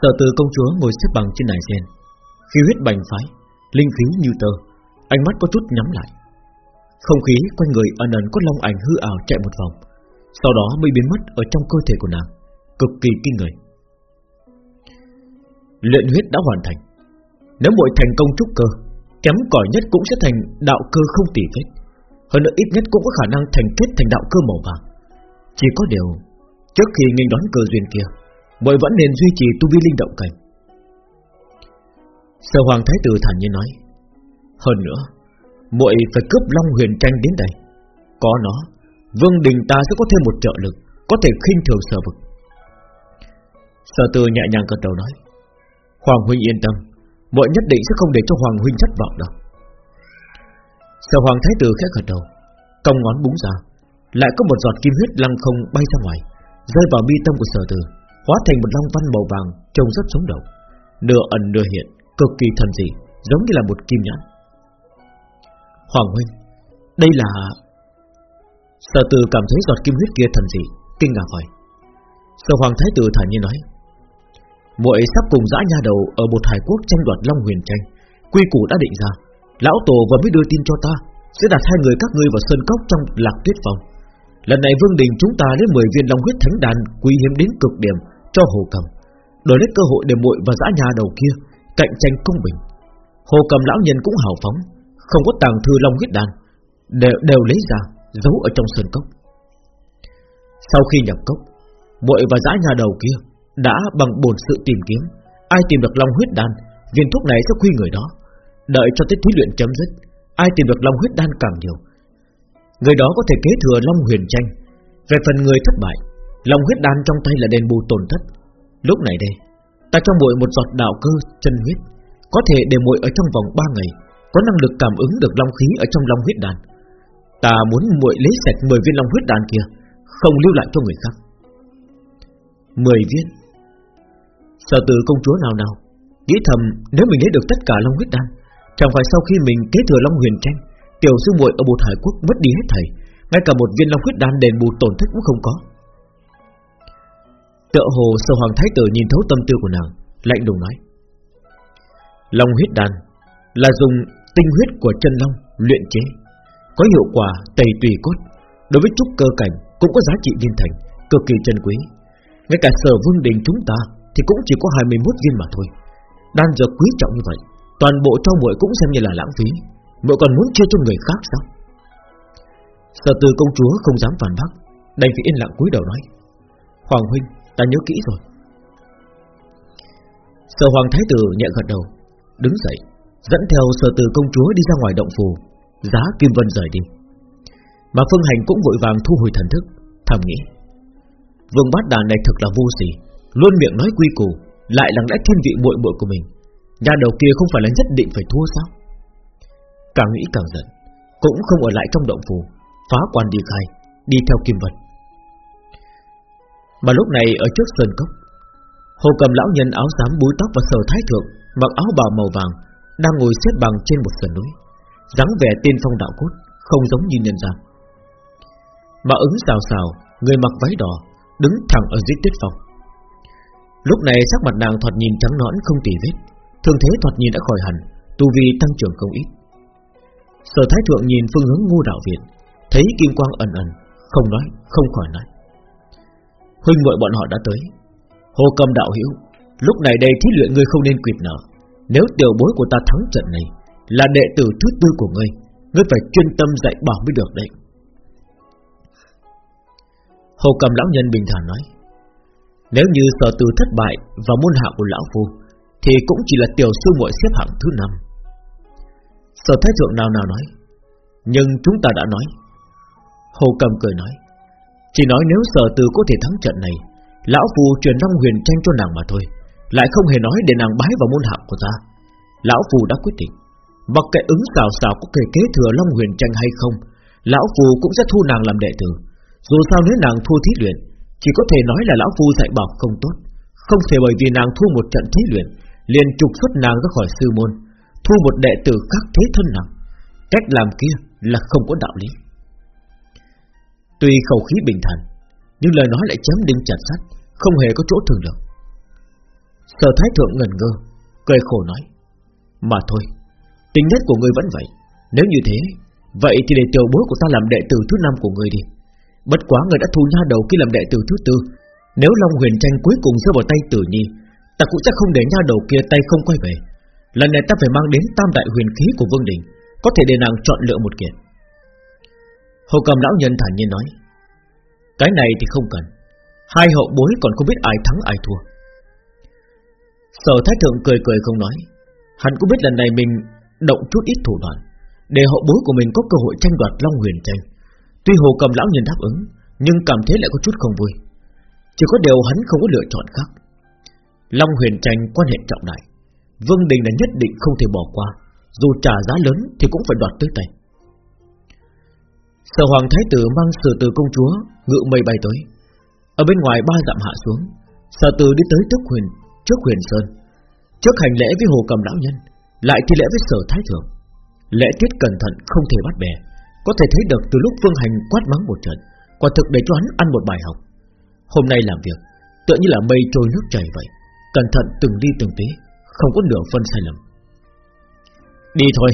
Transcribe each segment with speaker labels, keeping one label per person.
Speaker 1: Sở từ công chúa ngồi xếp bằng trên đài sen. Khí huyết bành phái, Linh khí như tơ, Ánh mắt có chút nhắm lại. Không khí quanh người ẩn ẩn có long ảnh hư ảo chạy một vòng, Sau đó mới biến mất ở trong cơ thể của nàng, Cực kỳ kinh người. Luyện huyết đã hoàn thành. Nếu muội thành công trúc cơ, Kém cỏi nhất cũng sẽ thành đạo cơ không tỉ vết. Hơn nữa ít nhất cũng có khả năng thành kết thành đạo cơ màu vàng. Chỉ có điều, Trước khi nghênh đón cơ duyên kia bởi vẫn nên duy trì tu vi linh động cảnh. Sở Hoàng Thái Tử thản nhiên nói, Hơn nữa, muội phải cướp Long Huyền Tranh đến đây. Có nó, Vương Đình ta sẽ có thêm một trợ lực, Có thể khinh thường sở vực. Sở Tư nhẹ nhàng gật đầu nói, Hoàng Huynh yên tâm, muội nhất định sẽ không để cho Hoàng Huynh thất vọng đâu. Sở Hoàng Thái Tử khẽ gật đầu, Cong ngón búng ra, Lại có một giọt kim huyết lăng không bay ra ngoài, Rơi vào mi tâm của sở tử. Hóa thành một long văn màu vàng, Trông rất sống động. Nửa ẩn nửa hiện, Cực kỳ thần dị, Giống như là một kim nhãn. Hoàng huynh, Đây là Sở Từ cảm thấy giọt kim huyết kia thần dị, Kinh ngạc hỏi. Sở hoàng thái tử thản nhiên nói, muội sắp cùng dã nha đầu Ở một hải quốc tranh đoạt long huyền tranh. Quy củ đã định ra, Lão tổ vừa mới đưa tin cho ta, Sẽ đặt hai người các ngươi vào sơn cốc trong lạc tuyết phòng Lần này Vương Đình chúng ta lấy 10 viên long huyết thánh đàn quý hiếm đến cực điểm cho Hồ Cầm, đổi lấy cơ hội để muội và dã nhà đầu kia cạnh tranh công bình. Hồ Cầm lão nhân cũng hào phóng, không có tàng thư long huyết đan đều đều lấy ra giấu ở trong sơn cốc. Sau khi nhập cốc, muội và dã nhà đầu kia đã bằng bổn sự tìm kiếm, ai tìm được long huyết đan, viên thuốc này sẽ quy người đó. Đợi cho tới thí luyện chấm dứt, ai tìm được long huyết đan càng nhiều, người đó có thể kế thừa long huyền tranh. Về phần người thất bại, Long huyết đan trong tay là đền bù tổn thất. Lúc này đây, Ta cho muội một giọt đạo cơ chân huyết, Có thể để muội ở trong vòng 3 ngày, Có năng lực cảm ứng được long khí ở trong long huyết đan. Ta muốn muội lấy sạch 10 viên long huyết đan kia, Không lưu lại cho người khác. 10 viên? Sở từ công chúa nào nào, Nghĩ thầm nếu mình lấy được tất cả long huyết đan, Chẳng phải sau khi mình kế thừa long huyền tranh, Tiểu sư muội ở bột hải quốc mất đi hết thầy, Ngay cả một viên long huyết đan đền bù tổn thất cũng không có. Tựa hồ sơ hoàng thái tử nhìn thấu tâm tư của nàng, Lạnh lùng nói. Long huyết đan Là dùng tinh huyết của chân long Luyện chế, Có hiệu quả tẩy tùy cốt. Đối với trúc cơ cảnh cũng có giá trị liên thành, Cực kỳ chân quý. Ngay cả sở vương đình chúng ta Thì cũng chỉ có 21 viên mà thôi. Đan dược quý trọng như vậy, Toàn bộ cho muội cũng xem như là lãng phí. Muội còn muốn chia cho người khác sao? Sở từ công chúa không dám phản bác, Đành phải yên lặng cúi đầu nói. Hoàng huynh Ta nhớ kỹ rồi. Sở hoàng thái tử nhẹ gật đầu, Đứng dậy, Dẫn theo sở từ công chúa đi ra ngoài động phù Giá Kim Vân rời đi. Mà Phương Hành cũng vội vàng thu hồi thần thức, Thầm nghĩ, Vương bát đàn này thật là vô sỉ, Luôn miệng nói quy củ, Lại lặng lẽ thiên vị muội muội của mình. Nhà đầu kia không phải là nhất định phải thua sao? Càng nghĩ càng giận, Cũng không ở lại trong động phù Phá quan đi khai, Đi theo Kim Vân mà lúc này ở trước sơn cốc Hồ cầm lão nhân áo xám búi tóc và sờ thái thượng Mặc áo bào màu vàng Đang ngồi xếp bằng trên một sườn núi dáng vẻ tiên phong đạo cốt Không giống như nhân gian. Mà ứng xào xào Người mặc váy đỏ Đứng thẳng ở dưới tuyết phòng Lúc này sắc mặt nàng thoạt nhìn trắng nõn không tỉ vết thường thế thoạt nhìn đã khỏi hẳn Tu vi tăng trưởng không ít. Sở thái thượng nhìn phương hướng ngu đạo viện Thấy kim quang ẩn ẩn Không nói, không khỏi nói. Huynh muội bọn họ đã tới. Hồ cầm đạo hữu, Lúc này đây thí luyện ngươi không nên quỵt nở Nếu tiểu bối của ta thắng trận này, Là đệ tử thứ tư của ngươi Ngươi phải chuyên tâm dạy bảo mới được đấy. Hồ cầm lão nhân bình thản nói, Nếu như sở từ thất bại Và môn hạ của lão phu, Thì cũng chỉ là tiểu sư muội xếp hạng thứ năm. Sở thái thượng nào nào nói, Nhưng chúng ta đã nói. Hồ cầm cười nói chỉ nói nếu sở từ có thể thắng trận này, Lão Phù truyền Long Huyền tranh cho nàng mà thôi, Lại không hề nói để nàng bái vào môn hạ của ta. Lão Phù đã quyết định, Mặc kệ ứng xào xào có thể kế thừa Long Huyền tranh hay không, Lão Phù cũng sẽ thu nàng làm đệ tử. Dù sao nếu nàng thua thí luyện, Chỉ có thể nói là Lão Phu dạy bảo không tốt. Không thể bởi vì nàng thua một trận thí luyện, liền trục xuất nàng ra khỏi sư môn, Thu một đệ tử khác thế thân nàng. Cách làm kia là không có đạo lý. Tuy khẩu khí bình thản, Nhưng lời nói lại chém đinh chặt sắt, Không hề có chỗ thường lượng. Sở thái thượng ngần ngơ, Cười khổ nói, Mà thôi, Tính nhất của ngươi vẫn vậy. Nếu như thế, Vậy thì để tiểu bối của ta làm đệ tử thứ năm của ngươi đi. Bất quá người đã thu nha đầu khi làm đệ tử thứ tư. Nếu Long huyền tranh cuối cùng rơi vào tay tử nhi, Ta cũng chắc không để nha đầu kia tay không quay về. Lần này ta phải mang đến tam đại huyền khí của Vương Đình, Có thể để nàng chọn lựa một kiện. Hồ cầm lão nhân thản nhiên nói, Cái này thì không cần. Hai hậu bối còn không biết ai thắng ai thua. Sở thái thượng cười cười không nói, Hắn cũng biết lần này mình động chút ít thủ đoạn, Để hậu bối của mình có cơ hội tranh đoạt Long huyền tranh. Tuy hồ cầm lão nhân đáp ứng, Nhưng cảm thấy lại có chút không vui. Chỉ có điều hắn không có lựa chọn khác. Long huyền tranh quan hệ trọng đại, Vương Đình là nhất định không thể bỏ qua, Dù trả giá lớn thì cũng phải đoạt tới tay. Sở Hoàng Thái Tử mang sở từ công chúa, Ngự mây bay tới. Ở bên ngoài ba dặm hạ xuống, Sở từ đi tới trước huyền Trước huyền sơn. Trước hành lễ với hồ cầm lão nhân, Lại thi lễ với sở thái thượng. Lễ tiết cẩn thận, không thể bắt bè. Có thể thấy được từ lúc Vương Hành quát mắng một trận, Quả thực để cho hắn ăn một bài học. Hôm nay làm việc, Tựa như là mây trôi nước chảy vậy. Cẩn thận từng đi từng tí, Không có nửa phân sai lầm. Đi thôi,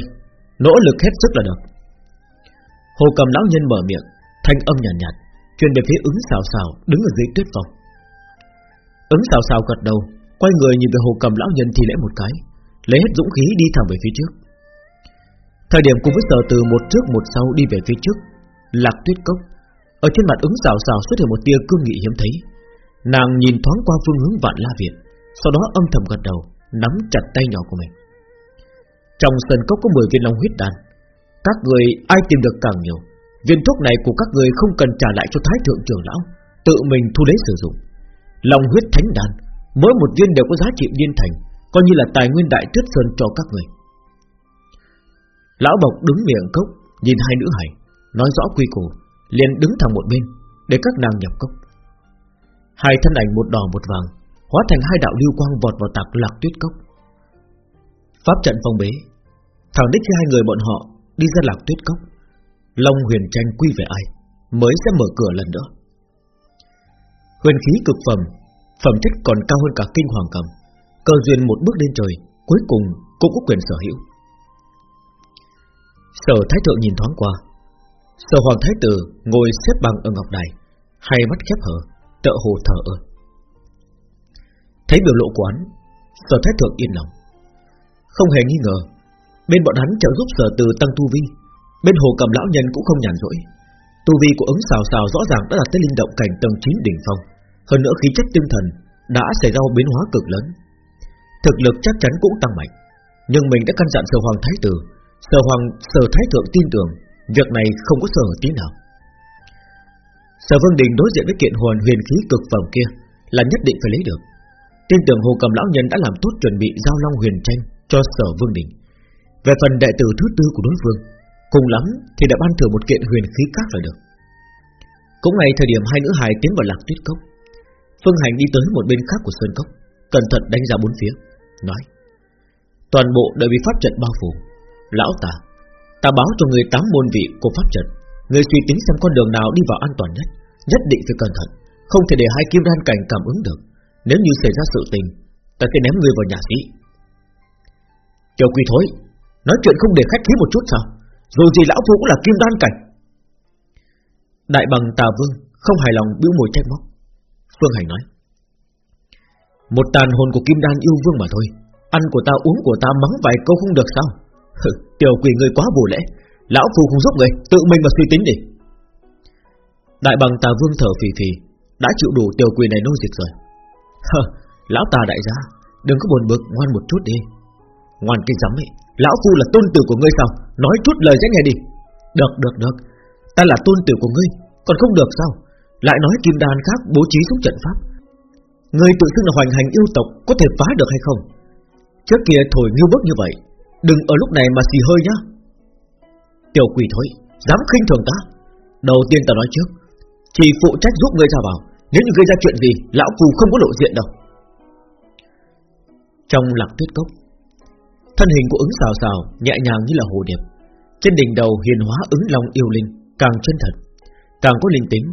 Speaker 1: Nỗ lực hết sức là được. Hồ cầm lão nhân mở miệng Thanh âm nhàn nhạt, nhạt Truyền về phía ứng xào xào đứng ở dưới tuyết phòng Ứng xào xào gật đầu Quay người nhìn về hồ cầm lão nhân thì lễ một cái Lấy hết dũng khí đi thẳng về phía trước. Thời điểm cùng với sở từ một trước một sau đi về phía trước Lạc tuyết cốc Ở trên mặt ứng xào xào xuất hiện một tia cương nghị hiếm thấy. Nàng nhìn thoáng qua phương hướng vạn la việt, Sau đó âm thầm gật đầu Nắm chặt tay nhỏ của mình. Trong sân cốc có 10 viên long huyết đan các người ai tìm được càng nhiều, Viên thuốc này của các người không cần trả lại cho Thái Thượng trưởng lão, Tự mình thu lấy sử dụng. Lòng huyết thánh đan, Mỗi một viên đều có giá trị điên thành, Coi như là tài nguyên đại tuyết sơn cho các người. Lão Bộc đứng miệng cốc, Nhìn hai nữ hải Nói rõ quy củ, liền đứng thẳng một bên, Để các nàng nhập cốc. Hai thân ảnh một đỏ một vàng, Hóa thành hai đạo lưu quang vọt vào tạc lạc tuyết cốc. Pháp trận phong bế, Thẳng đích khi hai người bọn họ Đi ra lạc tuyết cốc. Long huyền tranh quy về ai Mới sẽ mở cửa lần nữa. Huyền khí cực phẩm Phẩm chất còn cao hơn cả kinh hoàng cầm. Cơ duyên một bước lên trời Cuối cùng cũng có quyền sở hữu. Sở Thái Thượng nhìn thoáng qua. Sở Hoàng Thái Tử ngồi xếp bằng ở ngọc đài Hai mắt khép hờ Tợ hồ thở ơ. Thấy biểu lộ của hắn, Sở Thái Thượng yên lòng. Không hề nghi ngờ Bên bọn hắn trợ giúp sở từ tăng tu vi. Bên hồ cầm lão nhân cũng không nhàn rỗi. Tu vi của ứng xào xào rõ ràng đã đạt tới linh động cảnh tầng 9 đỉnh phong. Hơn nữa khí chất tinh thần Đã xảy ra biến hóa cực lớn. Thực lực chắc chắn cũng tăng mạnh. Nhưng mình đã căn dặn sở hoàng thái tử. Sở hoàng, sở thái thượng tin tưởng Việc này không có sở tí nào. Sở Vương Đình đối diện với kiện hồn huyền khí cực phẩm kia Là nhất định phải lấy được. Tin tưởng Hồ Cầm Lão Nhân đã làm tốt chuẩn bị giao long huyền tranh cho Sở Vương Đình. Về phần đệ tử thứ tư của đối phương, Cùng lắm thì đã ban thưởng một kiện huyền khí khác là được. Cũng ngay thời điểm hai nữ hài tiến vào lạc tuyết cốc, Phương Hành đi tới một bên khác của sơn cốc, Cẩn thận đánh ra bốn phía, Nói, Toàn bộ đều bị pháp trận bao phủ. Lão ta Ta báo cho người tám môn vị của pháp trận, Người suy tính xem con đường nào đi vào an toàn nhất Nhất định phải cẩn thận, Không thể để hai kim đan cảnh cảm ứng được. Nếu như xảy ra sự tình, Ta sẽ ném người vào nhà sĩ. Tiểu quỳ thối Nói chuyện không để khách khí một chút sao? Dù gì lão phu cũng là kim đan cảnh. Đại bằng tà vương Không hài lòng bĩu môi trách móc. Phương Hành nói Một tàn hồn của kim đan yêu vương mà thôi Ăn của ta uống của ta mắng vài câu không được sao? Tiểu quỷ người quá bù lễ Lão phu không giúp người Tự mình mà suy tính đi. Đại bằng tà vương thở phì phì Đã chịu đủ tiểu quỷ này nô dịch rồi. Hờ, Lão tà đại gia Đừng có buồn bực ngoan một chút đi. Ngoan cái rắm ấy Lão phu là tôn tử của ngươi sao? Nói chút lời dễ nghe đi. Được được được. Ta là tôn tử của ngươi, Còn không được sao? Lại nói kim đan khác bố trí xuống trận pháp. Ngươi tự xưng là hoành hành yêu tộc Có thể phá được hay không? Trước kia thổi như bức như vậy, Đừng ở lúc này mà xì hơi nhá. Tiểu quỷ thôi Dám khinh thường ta? Đầu tiên ta nói trước, Chỉ phụ trách giúp ngươi ra vào. Nếu như gây ra chuyện gì, Lão phu không có lộ diện đâu. Trong lạc tuyết cốc Thân hình của ứng xào xào Nhẹ nhàng như là hồ điệp. Trên đỉnh đầu hiền hóa ứng long yêu linh, Càng chân thật, Càng có linh tính.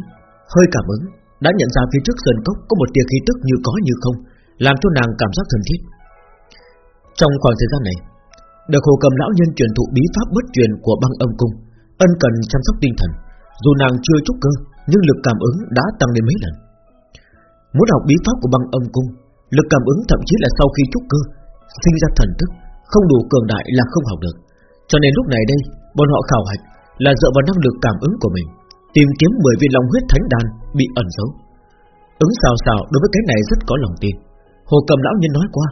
Speaker 1: Hơi cảm ứng Đã nhận ra phía trước sơn cốc Có một tia khí tức như có như không, Làm cho nàng cảm giác thân thiết. Trong khoảng thời gian này, Được hồ cầm lão nhân truyền thụ bí pháp bất truyền Của băng âm cung, Ân cần chăm sóc tinh thần. Dù nàng chưa trúc cơ, Nhưng lực cảm ứng đã tăng lên mấy lần. Muốn học bí pháp của băng âm cung, Lực cảm ứng thậm chí là sau khi trúc cơ, Sinh ra thần thức không đủ cường đại là không học được. Cho nên lúc này đây, Bọn họ khảo hạch là dựa vào năng lực cảm ứng của mình, Tìm kiếm 10 viên long huyết thánh đan Bị ẩn giấu. Ứng xào xào đối với cái này rất có lòng tin. Hồ cầm lão nhân nói qua,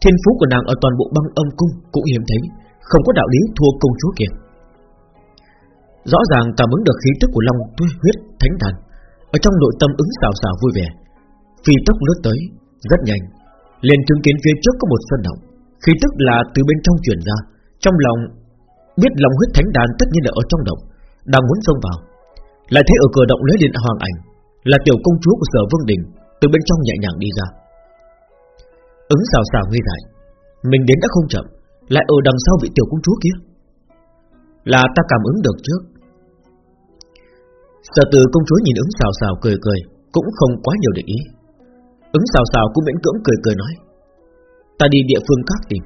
Speaker 1: Thiên phú của nàng ở toàn bộ băng âm cung Cũng hiếm thấy, Không có đạo lý thua công chúa kia. Rõ ràng cảm ứng được khí tức của long huyết thánh đan, Ở trong nội tâm ứng xào xào vui vẻ. Phi tốc lướt tới, Rất nhanh, liền chứng kiến phía trước có một sân động khi tức là từ bên trong truyền ra, Trong lòng Biết lòng huyết thánh đàn tất nhiên là ở trong động, Đang muốn xông vào. Lại thấy ở cửa động lấy điện hoàng ảnh, Là tiểu công chúa của sở vương đình, Từ bên trong nhẹ nhàng đi ra. Ứng xào xào nghi dại, Mình đến đã không chậm, Lại ở đằng sau vị tiểu công chúa kia. Là ta cảm ứng được trước. Sở từ công chúa nhìn ứng xào xào cười cười, Cũng không quá nhiều để ý. Ứng xào xào cũng miễn cưỡng cười cười nói Ta đi địa phương khác tìm.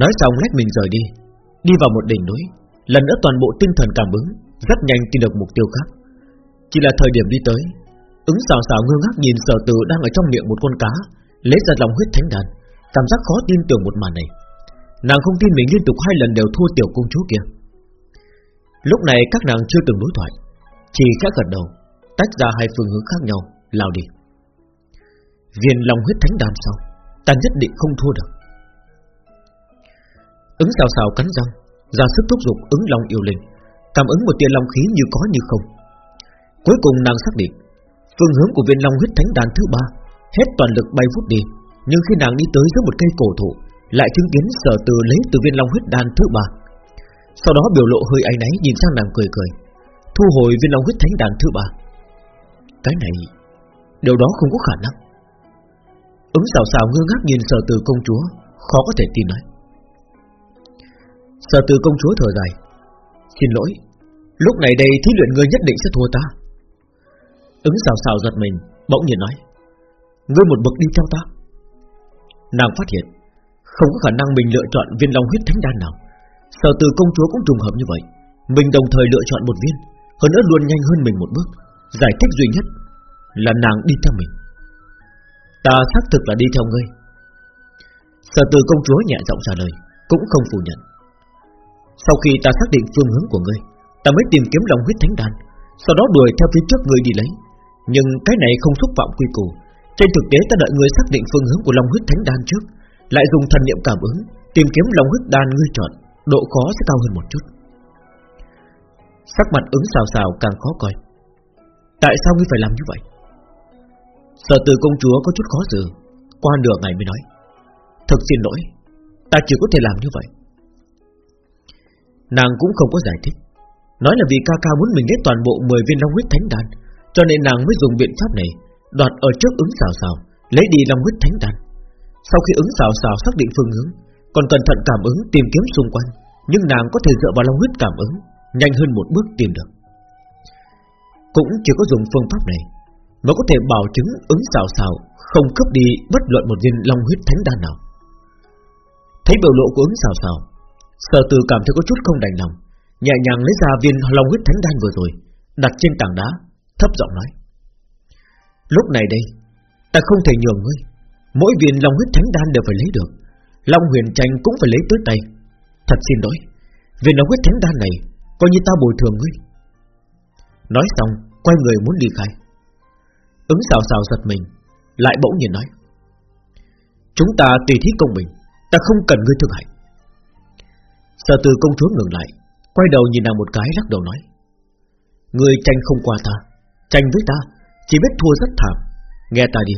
Speaker 1: Nói xong lách mình rời đi. Đi vào một đỉnh núi. Lần nữa toàn bộ tinh thần cảm ứng, Rất nhanh tìm được mục tiêu khác. Chỉ là thời điểm đi tới, Ứng xào xào ngơ ngác nhìn sở tử đang ở trong miệng một con cá, Lấy ra lòng huyết thánh đàn. Cảm giác khó tin tưởng một màn này. Nàng không tin mình liên tục hai lần đều thua tiểu công chúa kia. Lúc này các nàng chưa từng đối thoại, Chỉ khẽ gật đầu, Tách ra hai phương hướng khác nhau, Lao đi. Viên lòng huyết thánh đàn sau. Ta nhất định không thua được. Ứng xào xào cắn răng, ra sức thúc giục ứng long yêu linh Cảm ứng một tia long khí như có như không. Cuối cùng nàng xác định, Phương hướng của viên long huyết thánh đàn thứ ba, Hết toàn lực bay vút đi, Nhưng khi nàng đi tới giữa một cây cổ thụ, Lại chứng kiến sở từ lấy từ viên long huyết đàn thứ ba. Sau đó biểu lộ hơi áy náy Nhìn sang nàng cười cười, Thu hồi viên long huyết thánh đàn thứ ba. Cái này, Điều đó không có khả năng. Ứng xào xào ngơ ngác nhìn sở từ công chúa, Khó có thể tin nói. Sở từ công chúa thở dài. Xin lỗi, Lúc này đây thí luyện ngươi nhất định sẽ thua ta. Ứng xào xào giật mình, Bỗng nhiên nói. Ngươi một bậc đi theo ta. Nàng phát hiện, Không có khả năng mình lựa chọn viên long huyết thánh đan nào. Sở từ công chúa cũng trùng hợp như vậy. Mình đồng thời lựa chọn một viên, Hơn nữa luôn nhanh hơn mình một bước. Giải thích duy nhất Là nàng đi theo mình. Ta xác thực là đi theo ngươi. Sở từ công chúa nhẹ giọng trả lời, Cũng không phủ nhận. Sau khi ta xác định phương hướng của ngươi, Ta mới tìm kiếm lòng huyết thánh đan, Sau đó đuổi theo phía trước ngươi đi lấy. Nhưng cái này không xúc phạm quy củ. Trên thực tế ta đợi ngươi xác định phương hướng của lòng huyết thánh đan trước, Lại dùng thần niệm cảm ứng, Tìm kiếm lòng huyết đan ngươi chọn, Độ khó sẽ cao hơn một chút. Sắc mặt ứng xào xào càng khó coi. Tại sao ngươi phải làm như vậy? Sở từ công chúa có chút khó xử, Qua nửa ngày mới nói, Thật xin lỗi, Ta chỉ có thể làm như vậy. Nàng cũng không có giải thích, Nói là vì ca ca muốn mình hết toàn bộ 10 viên long huyết thánh đan, Cho nên nàng mới dùng biện pháp này, Đoạt ở trước ứng xào xào, Lấy đi long huyết thánh đan. Sau khi ứng xào xào xác định phương hướng, Còn cẩn thận cảm ứng, tìm kiếm xung quanh, Nhưng nàng có thể dựa vào long huyết cảm ứng, Nhanh hơn một bước tìm được. Cũng chỉ có dùng phương pháp này Mới có thể bảo chứng ứng xào xào, Không cướp đi bất luận một viên long huyết thánh đan nào. Thấy biểu lộ của ứng xào xào, Sở từ cảm thấy có chút không đành lòng, Nhẹ nhàng lấy ra viên long huyết thánh đan vừa rồi, Đặt trên tảng đá, Thấp giọng nói, Lúc này đây, Ta không thể nhường ngươi, Mỗi viên long huyết thánh đan đều phải lấy được, Long huyền tranh cũng phải lấy tới tay. Thật xin lỗi, Viên long huyết thánh đan này Coi như ta bồi thường ngươi. Nói xong, Quay người muốn đi khai. Ứng xào xào giật mình, Lại bỗng nhiên nói, Chúng ta tùy thí công bình, Ta không cần ngươi thương hại Sở từ công chúa ngừng lại, Quay đầu nhìn nàng một cái, lắc đầu nói, Ngươi tranh không qua ta, Tranh với ta, Chỉ biết thua rất thảm. Nghe ta đi,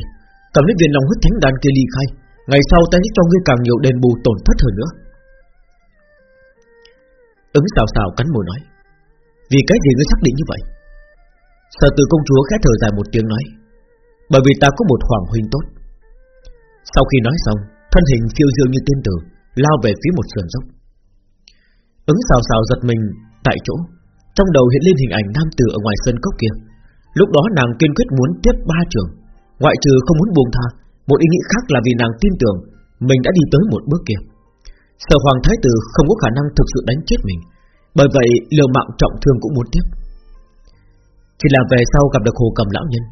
Speaker 1: Cầm lấy viên lòng huyết thánh đan kia ly khai, Ngày sau ta sẽ cho ngươi càng nhiều đền bù tổn thất hơn nữa. Ứng xào xào cắn môi nói, Vì cái gì ngươi xác định như vậy? Sở từ công chúa khẽ thở dài một tiếng nói, Bởi vì ta có một hoàng huynh tốt. Sau khi nói xong, Thân hình phiêu diêu như tiên tử Lao về phía một sườn dốc. Ứng xào xào giật mình Tại chỗ, Trong đầu hiện lên hình ảnh nam tử ở ngoài sân cốc kia. Lúc đó nàng kiên quyết muốn tiếp ba trường, Ngoại trừ không muốn buông tha, Một ý nghĩ khác là vì nàng tin tưởng Mình đã đi tới một bước kia. Sở Hoàng Thái Tử không có khả năng thực sự đánh chết mình, Bởi vậy liều mạng trọng thương cũng muốn tiếp. Chỉ là về sau gặp được Hồ Cầm Lão Nhân,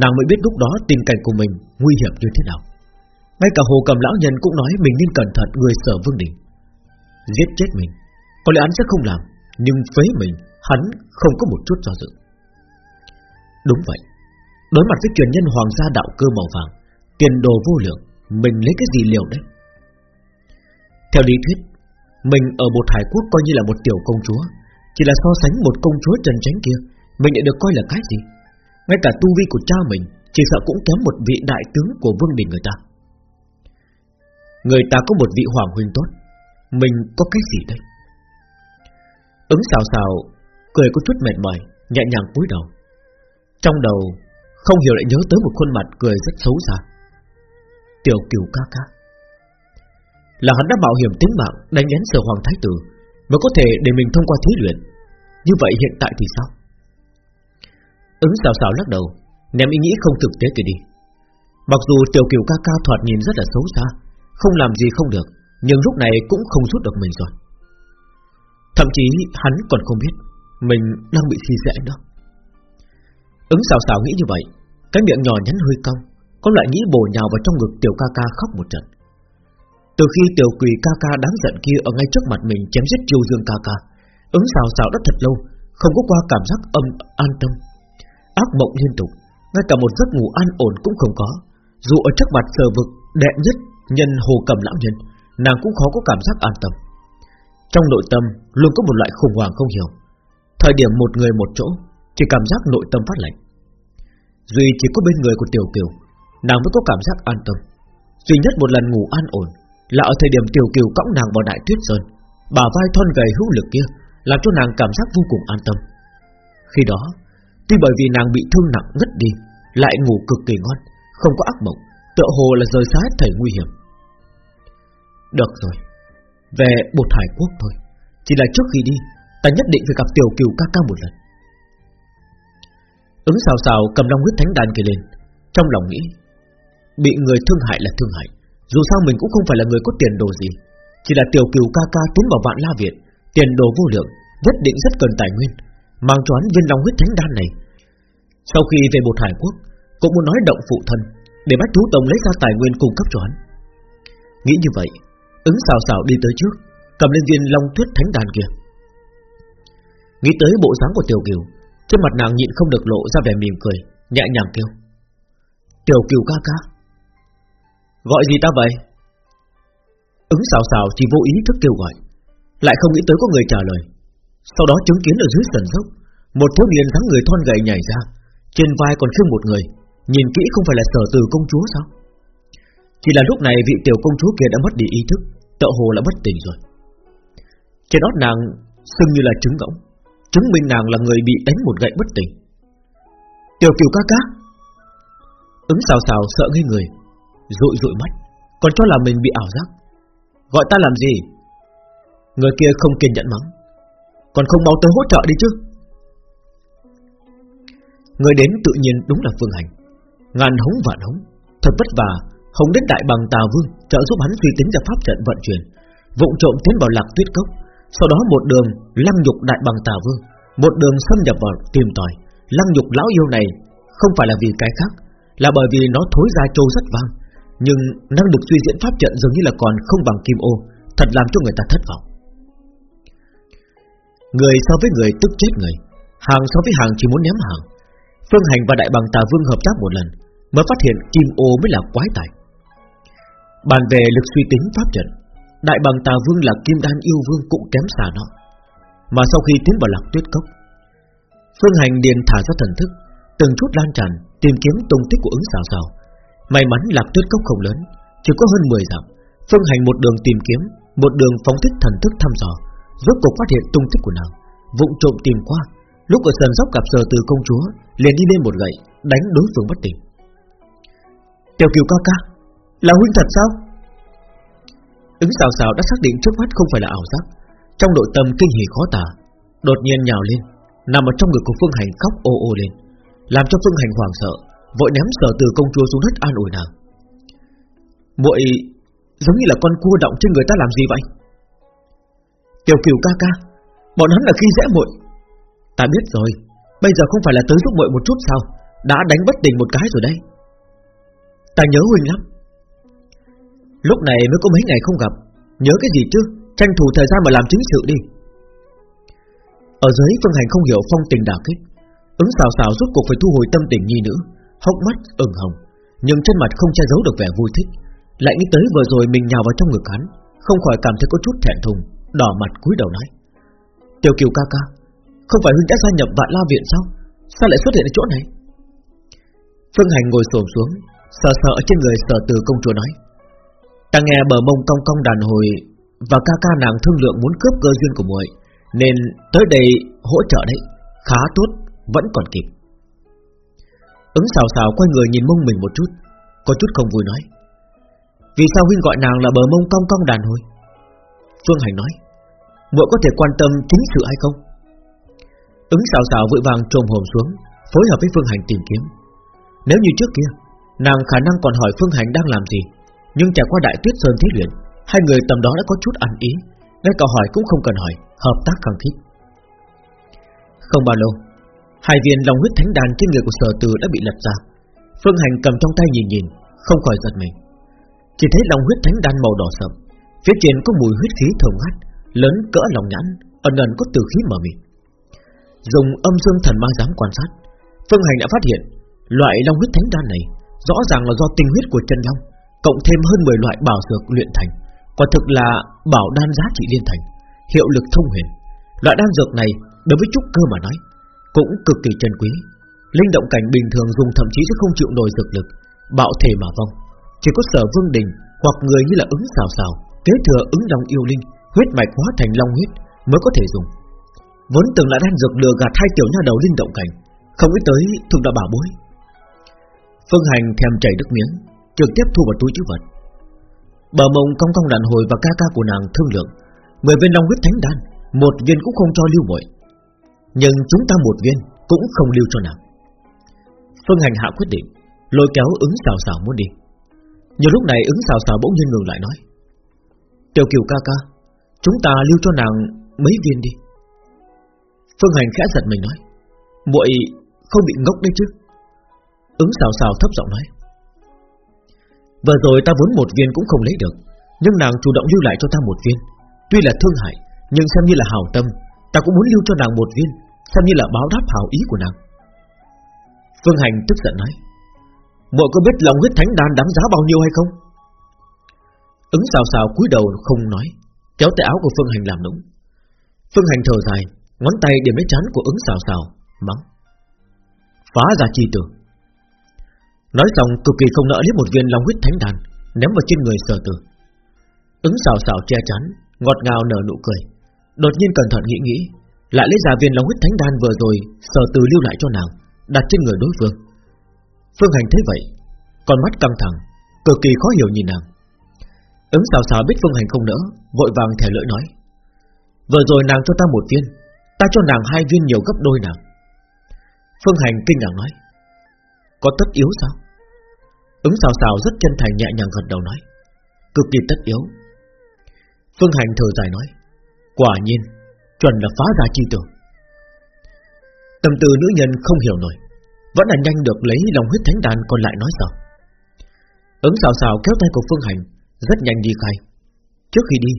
Speaker 1: Nàng mới biết lúc đó tình cảnh của mình Nguy hiểm như thế nào. Ngay cả Hồ Cầm Lão Nhân cũng nói Mình nên cẩn thận người sở Vương Đình. Giết chết mình, Có lẽ hắn sẽ không làm, Nhưng phế mình, Hắn không có một chút do dự. Đúng vậy, Đối mặt với truyền nhân hoàng gia đạo cơ màu vàng, Tiền đồ vô lượng, Mình lấy cái gì liều đấy? Theo lý thuyết, Mình ở một hải quốc coi như là một tiểu công chúa, Chỉ là so sánh một công chúa trần tránh kia mình lại được coi là cái gì? Ngay cả tu vi của cha mình, Chỉ sợ cũng kém một vị đại tướng của vương đình người ta. Người ta có một vị hoàng huynh tốt, Mình có cái gì đây? Ứng xào xào, Cười có chút mệt mỏi, Nhẹ nhàng cúi đầu. Trong đầu, không hiểu lại nhớ tới một khuôn mặt cười rất xấu xa. Tiểu kiều ca ca. Là hắn đã mạo hiểm tính mạng, Đánh nhén sở hoàng thái tử, Mới có thể để mình thông qua thí luyện. Như vậy hiện tại thì sao? Ứng xào xào lắc đầu, Ném ý nghĩ không thực tế kia đi. Mặc dù tiểu kiều ca ca thoạt nhìn rất là xấu xa, Không làm gì không được, Nhưng lúc này cũng không rút được mình rồi. Thậm chí hắn còn không biết Mình đang bị khi dễ đó. Ứng xào xào nghĩ như vậy, Cái miệng nhỏ nhắn hơi cong, Có loại nghĩ bổ nhào vào trong ngực tiểu ca ca khóc một trận. Từ khi tiểu quỷ ca ca đáng giận kia Ở ngay trước mặt mình chém giết chiêu dương ca ca, Ứng xào xào đã thật lâu Không có qua cảm giác âm an tâm. Ác mộng liên tục. Ngay cả một giấc ngủ an ổn cũng không có. Dù ở trước mặt sờ vực, đẹp nhất Nhân hồ cầm lão nhân, Nàng cũng khó có cảm giác an tâm. Trong nội tâm luôn có một loại khủng hoảng không hiểu. Thời điểm một người một chỗ, Chỉ cảm giác nội tâm phát lạnh. Duy chỉ có bên người của Tiểu Kiều, Nàng mới có cảm giác an tâm. Duy nhất một lần ngủ an ổn Là ở thời điểm Tiểu Kiều cõng nàng vào đại tuyết sơn. Bà vai thon gầy hữu lực kia Làm cho nàng cảm giác vô cùng an tâm. Khi đó Tuy bởi vì nàng bị thương nặng ngất đi, Lại ngủ cực kỳ ngon, Không có ác mộng, Tựa hồ là rời xa hết thầy nguy hiểm. Được rồi, Về bột hải quốc thôi, Chỉ là trước khi đi, Ta nhất định phải gặp tiểu kiều ca ca một lần. Ứng xào xào cầm long huyết thánh đàn kia lên, Trong lòng nghĩ, Bị người thương hại là thương hại, Dù sao mình cũng không phải là người có tiền đồ gì, Chỉ là tiểu kiều ca ca tiến vào vạn la Việt, Tiền đồ vô lượng, Nhất định rất cần tài nguyên Mang choán viên long huyết thánh đan này. Sau khi về bột hải quốc Cũng muốn nói động phụ thân, Để bắt thú tông lấy ra tài nguyên cung cấp cho hắn. Nghĩ như vậy, Ứng xào xào đi tới trước, Cầm lên viên long tuyết thánh đàn kia. Nghĩ tới bộ dáng của Tiểu Kiều, Trên mặt nàng nhịn không được lộ ra vẻ mỉm cười, Nhẹ nhàng kêu. Tiểu Kiều ca ca, Gọi gì ta vậy? Ứng xào xào chỉ vô ý thức kêu gọi, Lại không nghĩ tới có người trả lời. Sau đó chứng kiến ở dưới sườn dốc, Một thiếu niên dáng người thon gầy nhảy ra. Trên vai còn khiêng một người. Nhìn kỹ không phải là sở từ công chúa sao? Chỉ là lúc này vị tiểu công chúa kia đã mất đi ý thức Tợ hồ là bất tỉnh rồi. Trên ót nàng sưng như là trứng ngỗng, Chứng minh nàng là người bị đánh một gậy bất tỉnh. Tiểu kiều ca ca. Ứng xào xào sợ ngây người, Rụi rụi mắt, Còn cho là mình bị ảo giác. Gọi ta làm gì? Người kia không kiên nhẫn mắng. Còn không mau tới hỗ trợ đi chứ. Người đến tự nhiên đúng là Phương Hành. Ngàn hống vạn hống. Thật vất vả Hống đến đại bằng Tà Vương, Trợ giúp hắn suy tính ra pháp trận vận chuyển. Vụng trộm tiến vào lạc tuyết cốc. Sau đó một đường lăng nhục đại bằng tà vương, Một đường xâm nhập vào tìm tòi. Lăng nhục lão yêu này Không phải là vì cái khác, Là bởi vì nó thối ra trâu rất vang. Nhưng năng lực suy diễn pháp trận dường như là còn không bằng kim ô, Thật làm cho người ta thất vọng. Người so với người tức chết người, Hàng so với hàng chỉ muốn ném hàng. Phương Hành và Đại Bằng Tà Vương hợp tác một lần, Mới phát hiện Kim Ô mới là quái tài. Bàn về lực suy tính pháp trận, Đại bằng tà vương là kim đan yêu vương cũng kém xa nó. Mà sau khi tiến vào lạc tuyết cốc, Phương hành điền thả ra thần thức, Từng chút lan tràn Tìm kiếm tung tích của ứng xào xào. May mắn lạc tuyết cốc không lớn, Chỉ có hơn 10 dặm, Phương hành một đường tìm kiếm, Một đường phóng thích thần thức thăm dò. Rốt cuộc phát hiện tung tích của nàng. Vụng trộm tìm qua, Lúc ở sườn dốc gặp sờ từ công chúa, Liền đi lên một gậy, Đánh đối phương bất tỉnh. Tiểu kiều ca ca, Là huynh thật sao? Ứng xào xào đã xác định trước mắt không phải là ảo giác. Trong nội tâm kinh hỉ khó tả, Đột nhiên nhào lên, Nằm ở trong ngực của Phương Hành khóc ô ô lên, Làm cho Phương Hành hoảng sợ, Vội ném sở từ công chúa xuống đất an ủi nàng. Muội giống như là con cua động trên người ta làm gì vậy? Tiểu Kiều ca ca, bọn hắn là khi dễ muội. Ta biết rồi, bây giờ không phải là tới giúp muội một chút sao? Đã đánh bất tình một cái rồi đấy. Ta nhớ huynh lắm. Lúc này mới có mấy ngày không gặp, nhớ cái gì chứ? Tranh thủ thời gian mà làm chính sự đi. Ở dưới Phương Hành không hiểu phong tình đả kích, ứng xào xào rút cuộc phải thu hồi tâm tình nhi nữ, hốc mắt ửng hồng, nhưng trên mặt không che giấu được vẻ vui thích, lại nghĩ tới vừa rồi mình nhào vào trong ngực hắn, không khỏi cảm thấy có chút thẹn thùng, đỏ mặt cúi đầu nói: "Tiểu Kiều ca ca, không phải huynh đã gia nhập Vạn La viện sao? Sao lại xuất hiện ở chỗ này?" Phương Hành ngồi xổm xuống, sờ sờ ở trên người Sở Từ công chúa nói: "Ta nghe bờ mông cong cong đàn hồi và ca ca nàng thương lượng muốn cướp cơ duyên của muội, nên tới đây hỗ trợ đấy, khá tốt, vẫn còn kịp." Ứng xào xào quay người nhìn mông mình một chút Có chút không vui nói Vì sao huynh gọi nàng là bờ mông cong cong đàn hồi Phương Hành nói, muội có thể quan tâm chính sự hay không? Ứng xào xào vội vàng trồm hồn xuống, Phối hợp với Phương Hành tìm kiếm. Nếu như trước kia, Nàng khả năng còn hỏi Phương Hành đang làm gì, Nhưng trải qua đại tuyết sơn thế luyện, Hai người tầm đó đã có chút ăn ý, Ngay cả hỏi cũng không cần hỏi, Hợp tác cần thiết. Không bao lâu, Hai viên lòng huyết thánh đàn trên người của sở từ đã bị lật ra. Phương Hành cầm trong tay nhìn nhìn, Không khỏi giật mình. Chỉ thấy lòng huyết thánh đan màu đỏ sậm Phía trên có mùi huyết khí thơm ngát Lớn cỡ lòng nhãn Ẩn ẩn có từ khí mờ mịt Dùng âm dương thần ma giám quan sát Phương Hành đã phát hiện Loại long huyết thánh đan này Rõ ràng là do tinh huyết của chân long Cộng thêm hơn 10 loại bảo dược luyện thành Quả thực là bảo đan giá trị liên thành Hiệu lực thông huyền Loại đan dược này đối với trúc cơ mà nói cũng cực kỳ chân quý. Linh động cảnh bình thường dùng thậm chí sẽ không chịu nổi dược lực, bạo thể mà vong. Chỉ có sở vương đình hoặc người như là ứng xào xào, kế thừa ứng long yêu linh, huyết mạch hóa thành long huyết mới có thể dùng. Vốn tưởng là đang dược lừa gạt hai tiểu nha đầu linh động cảnh, không nghĩ tới thực đã bảo bối. Phương Hành thèm chảy nước miếng, trực tiếp thu vào túi chứa vật. Bờ mông cong cong đàn hồi và ca ca của nàng thương lượng, mười viên long huyết thánh đan, một viên cũng không cho lưu muội. Nhưng chúng ta một viên Cũng không lưu cho nàng Phương Hành hạ quyết định Lôi kéo ứng xào xào muốn đi Nhưng lúc này ứng xào xào bỗng nhiên ngừng lại nói Tiểu kiều ca ca, Chúng ta lưu cho nàng mấy viên đi. Phương Hành khẽ giật mình nói, muội không bị ngốc đấy chứ? Ứng xào xào thấp giọng nói, Vừa rồi ta vốn một viên cũng không lấy được, Nhưng nàng chủ động lưu lại cho ta một viên. Tuy là thương hại, Nhưng xem như là hào tâm, Ta cũng muốn lưu cho nàng một viên, Xem như là báo đáp hảo ý của nàng. Phương Hành tức giận nói, Muội có biết lòng huyết thánh đan đáng giá bao nhiêu hay không? Ứng xào xào cúi đầu không nói, Kéo tay áo của Phương Hành làm nũng. Phương Hành thở dài, Ngón tay điểm lấy chán của ứng xào xào, Mắng. Phá ra chi tử. Nói xong, cực kỳ không nỡ lấy một viên long huyết thánh đan, Ném vào trên người sở tử. Ứng xào xào che chắn Ngọt ngào nở nụ cười. Đột nhiên cẩn thận nghĩ nghĩ, Lại lấy ra viên long huyết thánh đan vừa rồi, Sở từ lưu lại cho nàng, Đặt trên người đối phương. Phương Hành thấy vậy, Con mắt căng thẳng, Cực kỳ khó hiểu nhìn nàng. Ứng xào xào biết Phương Hành không nỡ Vội vàng thẻ lưỡi nói. Vừa rồi nàng cho ta một viên, Ta cho nàng hai viên nhiều gấp đôi nàng Phương Hành kinh ngạc nói. Có tất yếu sao? Ứng xào xào rất chân thành nhẹ nhàng gật đầu nói. Cực kỳ tất yếu. Phương Hành thở dài nói. Quả nhiên, Chuẩn là phá ra chi tưởng. Tâm tư nữ nhân không hiểu nổi, Vẫn là nhanh được lấy lòng huyết thánh đàn Còn lại nói sao Ứng xào xào kéo tay của Phương Hành rất nhanh đi khai. Trước khi đi,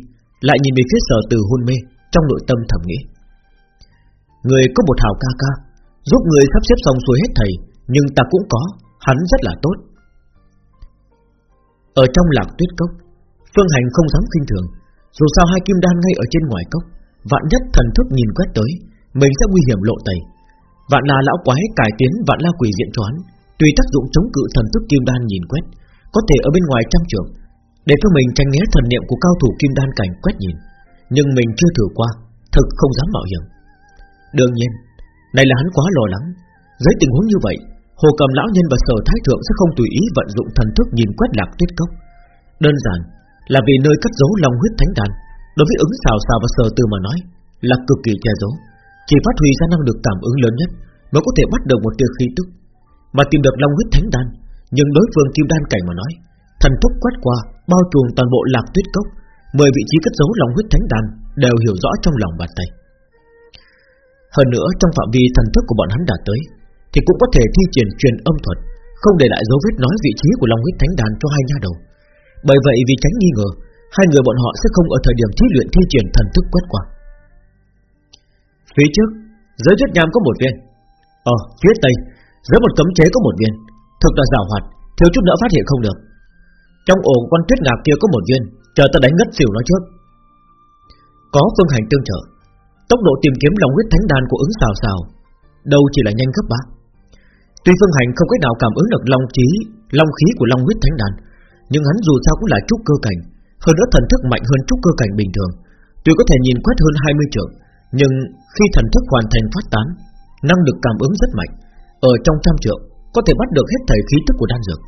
Speaker 1: Lại nhìn về phía sở từ hôn mê Trong nội tâm thầm nghĩ. Người có một hào ca ca, Giúp người sắp xếp xong xuôi hết thầy, Nhưng ta cũng có, Hắn rất là tốt. Ở trong lạc tuyết cốc, Phương Hành không dám kinh thường, dù sao hai kim đan ngay ở trên ngoài cốc, Vạn nhất thần thức nhìn quét tới, Mình sẽ nguy hiểm lộ tẩy. Vạn là lão quái cải tiến vạn la quỷ diện choán Tùy tác dụng chống cự thần thức kim đan nhìn quét, Có thể ở bên ngoài trăm trường để cho mình tranh né thần niệm của cao thủ kim đan cảnh quét nhìn. Nhưng mình chưa thử qua Thực không dám mạo hiểm. Đương nhiên Này là hắn quá lo lắng. Dưới tình huống như vậy Hồ cầm lão nhân và sở thái thượng sẽ không tùy ý vận dụng thần thức nhìn quét lạc tuyết cốc. Đơn giản là vì nơi cất giấu long huyết thánh đàn đối với ứng xào xào và sở từ mà nói là cực kỳ che giấu, chỉ phát huy ra năng lực cảm ứng lớn nhất mới có thể bắt được một tia khí tức, mà tìm được long huyết thánh đan, nhưng đối phương kim đan cảnh mà nói, Thần thức quét qua Bao trùm toàn bộ lạc tuyết cốc, Mười vị trí cất giấu lòng huyết thánh đàn Đều hiểu rõ trong lòng bàn tay. Hơn nữa, trong phạm vi thần thức của bọn hắn đã tới, Thì cũng có thể thi triển truyền âm thuật, Không để lại dấu vết nói vị trí của lòng huyết thánh đàn cho hai nha đầu. Bởi vậy, vì tránh nghi ngờ, Hai người bọn họ sẽ không ở thời điểm thí luyện thi triển thần thức quét qua. Phía trước giới chất nham có một viên. Ở phía tây, Dưới một cấm chế có một viên. Thực là rào hoạt, Thiếu chút nữa phát hiện không được. Trong ổ con tuyết ngạc kia có một viên, Chờ ta đánh ngất xỉu nó trước. Có phương hành tương trợ, Tốc độ tìm kiếm lòng huyết thánh đan của ứng xào xào, Đâu chỉ là nhanh gấp ba. Tuy phương hành không cách nào cảm ứng được long trí Long khí của long huyết thánh đan, Nhưng hắn dù sao cũng là trúc cơ cảnh, Hơn nữa thần thức mạnh hơn trúc cơ cảnh bình thường. Tuy có thể nhìn quét hơn 20 trượng, Nhưng khi thần thức hoàn thành phát tán, Năng lực cảm ứng rất mạnh, Ở trong trăm trượng Có thể bắt được hết thảy khí tức của đan dược.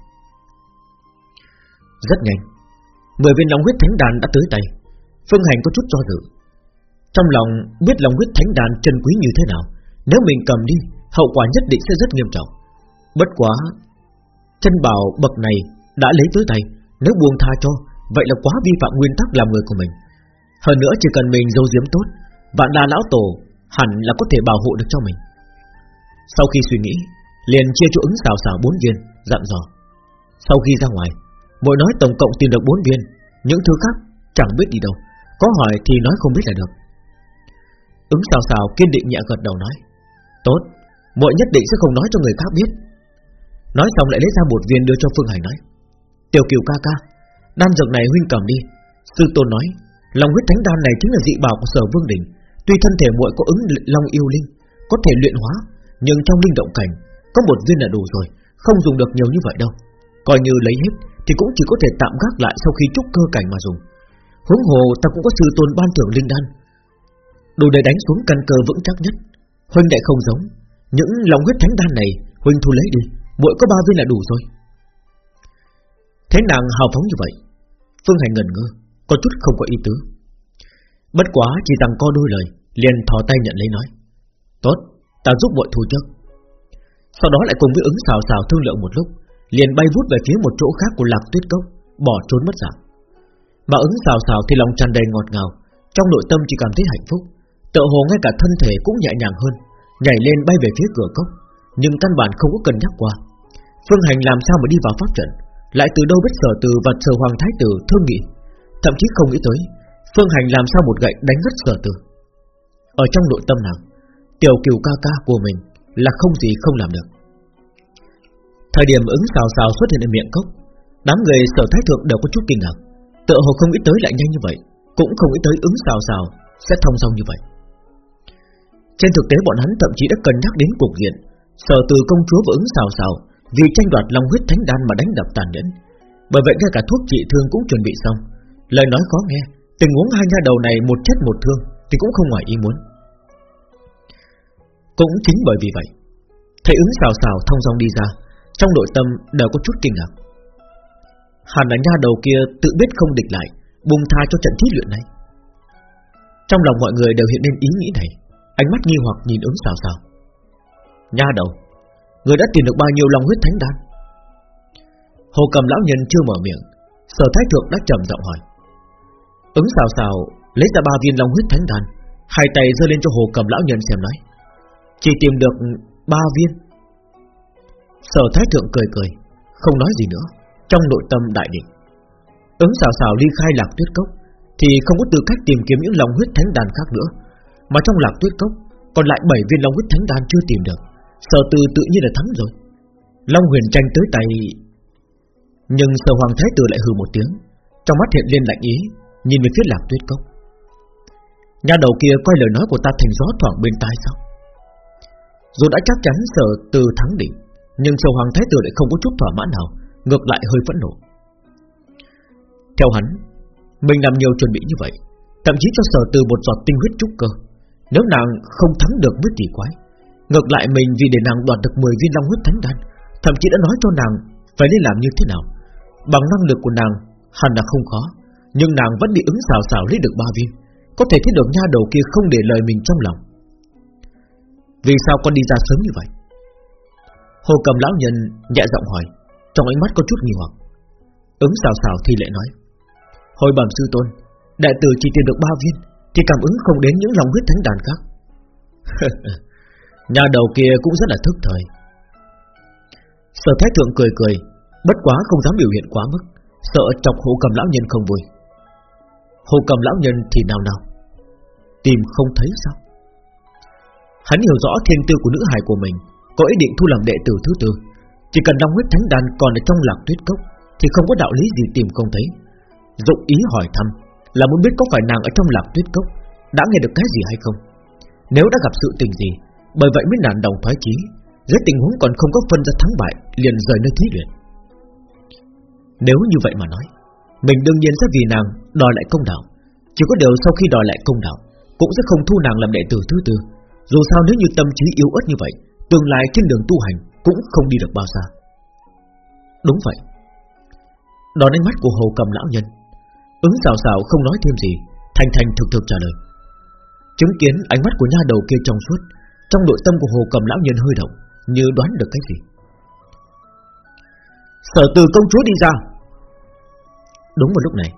Speaker 1: Rất nhanh. Mười viên long huyết thánh đan đã tới tay. Phương Hành có chút do dự. Trong lòng biết long huyết thánh đan chân quý như thế nào, Nếu mình cầm đi, Hậu quả nhất định sẽ rất nghiêm trọng. Bất quá, Chân bảo bậc này đã lấy tới tay. Nếu buông tha cho, Vậy là quá vi phạm nguyên tắc làm người của mình. Hơn nữa chỉ cần mình dâu diếm tốt, Vạn đa lão tổ hẳn là có thể bảo hộ được cho mình. Sau khi suy nghĩ, Liền chia chỗ ứng xào xào bốn viên, Dặn dò. Sau khi ra ngoài Mỗi nói tổng cộng tìm được bốn viên. Những thứ khác chẳng biết đi đâu. Có hỏi thì nói không biết là được. Ứng xào xào kiên định nhẹ gật đầu nói, Tốt Mỗi nhất định sẽ không nói cho người khác biết. Nói xong lại lấy ra một viên đưa cho Phương Hải nói, Tiểu kiều ca ca, Đan dược này huynh cầm đi. Sư tôn nói, Lòng huyết thánh đan này chính là dị bảo của sở vương đỉnh Tuy thân thể muội có ứng long yêu linh, Có thể luyện hóa, Nhưng trong linh động cảnh, Có một viên là đủ rồi, Không dùng được nhiều như vậy đâu. Coi như lấy hết thì cũng chỉ có thể tạm gác lại sau khi trúc cơ cảnh mà dùng. Huống hồ ta cũng có sư tôn ban thưởng linh đan. Đủ để đánh xuống căn cơ vững chắc nhất. Huynh đệ không giống. Những lòng huyết thánh đan này Huynh thu lấy đi. Mỗi có ba viên là đủ rồi. Thế nàng hào phóng như vậy. Phương Hành ngần ngơ Có chút không có ý tứ. Bất quá chỉ rằng co đôi lời Liền thò tay nhận lấy nói. Tốt, ta giúp vội thu trước. Sau đó lại cùng với ứng xào xào thương lượng một lúc. Liền bay vút về phía một chỗ khác của lạc tuyết cốc, Bỏ trốn mất dạng. Mà ứng xào xào thì lòng tràn đầy ngọt ngào, Trong nội tâm chỉ cảm thấy hạnh phúc. Tự hồ ngay cả thân thể cũng nhẹ nhàng hơn, Nhảy lên bay về phía cửa cốc, Nhưng căn bản không có cần nhắc qua. Phương Hành làm sao mà đi vào pháp trận, Lại từ đâu biết sở từ và sở hoàng thái tử thương nghị? Thậm chí không nghĩ tới, Phương Hành làm sao một gậy đánh ngất sở từ? Ở trong nội tâm nàng, Tiểu kiều ca ca của mình Là không gì không làm được. Thời điểm ứng xào xào xuất hiện ở miệng cốc, Đám người sở thái thượng đều có chút kinh ngạc. Tự hồ không nghĩ tới lại nhanh như vậy, Cũng không nghĩ tới ứng xào xào Sẽ thông song như vậy. Trên thực tế bọn hắn thậm chí đã cân nhắc đến cuộc diện Sở từ công chúa và ứng xào xào Vì tranh đoạt long huyết thánh đan mà đánh đập tàn nhẫn. Bởi vậy ngay cả thuốc trị thương cũng chuẩn bị xong. Lời nói khó nghe, Tình huống hai nha đầu này một chết một thương Thì cũng không ngoài ý muốn. Cũng chính bởi vì vậy Thầy ứng xào xào thông dong đi ra trong nội tâm đều có chút kinh ngạc. Hẳn là nha đầu kia tự biết không địch lại Bùng tha cho trận thí luyện này. Trong lòng mọi người đều hiện lên ý nghĩ này, Ánh mắt nghi hoặc nhìn ứng xào xào. Nha đầu, Người đã tìm được bao nhiêu lòng huyết thánh đan? Hồ cầm lão nhân chưa mở miệng, Sở thái thượng đã trầm giọng hỏi. Ứng xào xào lấy ra ba viên long huyết thánh đan, Hai tay giơ lên cho hồ cầm lão nhân xem nói. Chỉ tìm được ba viên. Sở thái thượng cười cười, Không nói gì nữa, Trong nội tâm đại định. Ứng xào xào ly khai lạc tuyết cốc, Thì không có tư cách tìm kiếm những lòng huyết thánh đàn khác nữa. Mà trong lạc tuyết cốc, Còn lại 7 viên long huyết thánh đàn chưa tìm được. Sở từ tự nhiên là thắng rồi. Long huyền tranh tới tay, Nhưng sở hoàng thái tử lại hừ một tiếng, Trong mắt hiện lên lạnh ý, Nhìn về phía lạc tuyết cốc. Nhà đầu kia coi lời nói của ta thành gió thoảng bên tai sao? Dù đã chắc chắn sở từ thắng đỉnh nhưng sầu hoàng thái tử lại không có chút thỏa mãn nào, Ngược lại hơi phẫn nộ. Theo hắn, Mình làm nhiều chuẩn bị như vậy, Thậm chí cho sở từ một giọt tinh huyết trúc cơ. Nếu nàng không thắng được mới tỷ quái, Ngược lại mình vì để nàng đoạt được 10 viên long huyết thánh đan, Thậm chí đã nói cho nàng Phải nên làm như thế nào. Bằng năng lực của nàng hẳn là không khó, Nhưng nàng vẫn bị ứng xào xào lấy được ba viên, Có thể thấy được nha đầu kia không để lời mình trong lòng. Vì sao con đi ra sớm như vậy? Hồ cầm lão nhân nhẹ giọng hỏi, Trong ánh mắt có chút nghi hoặc. Ứng xào xào thi lệ nói, Hồi bẩm sư tôn đại tử chỉ tìm được ba viên, Thì cảm ứng không đến những lòng huyết thánh đàn khác. Nhà đầu kia cũng rất là thức thời. Sở thái thượng cười cười, Bất quá không dám biểu hiện quá mức, Sợ chọc hồ cầm lão nhân không vui. Hồ cầm lão nhân thì nào nào, Tìm không thấy sao? Hắn hiểu rõ thiên tư của nữ hài của mình có ý định thu làm đệ tử thứ tư. Chỉ cần Long huyết thánh đan còn ở trong lạc tuyết cốc Thì không có đạo lý gì tìm không thấy. Dụng ý hỏi thăm Là muốn biết có phải nàng ở trong lạc tuyết cốc Đã nghe được cái gì hay không. Nếu đã gặp sự tình gì, Bởi vậy mới nản đồng thoái chí, Dưới tình huống còn không có phân ra thắng bại, Liền rời nơi thí luyện. Nếu như vậy mà nói, Mình đương nhiên sẽ vì nàng đòi lại công đạo. Chỉ có điều sau khi đòi lại công đạo, Cũng sẽ không thu nàng làm đệ tử thứ tư. Dù sao nếu như tâm trí yếu ớt như vậy Tương lai trên đường tu hành Cũng không đi được bao xa. Đúng vậy. Đón ánh mắt của hồ cầm lão nhân, Ứng xào xào không nói thêm gì, Thành thành thực thực trả lời. Chứng kiến ánh mắt của nha đầu kia trong suốt, Trong nội tâm của hồ cầm lão nhân hơi động, Như đoán được cái gì. Sở từ công chúa đi ra. Đúng vào lúc này,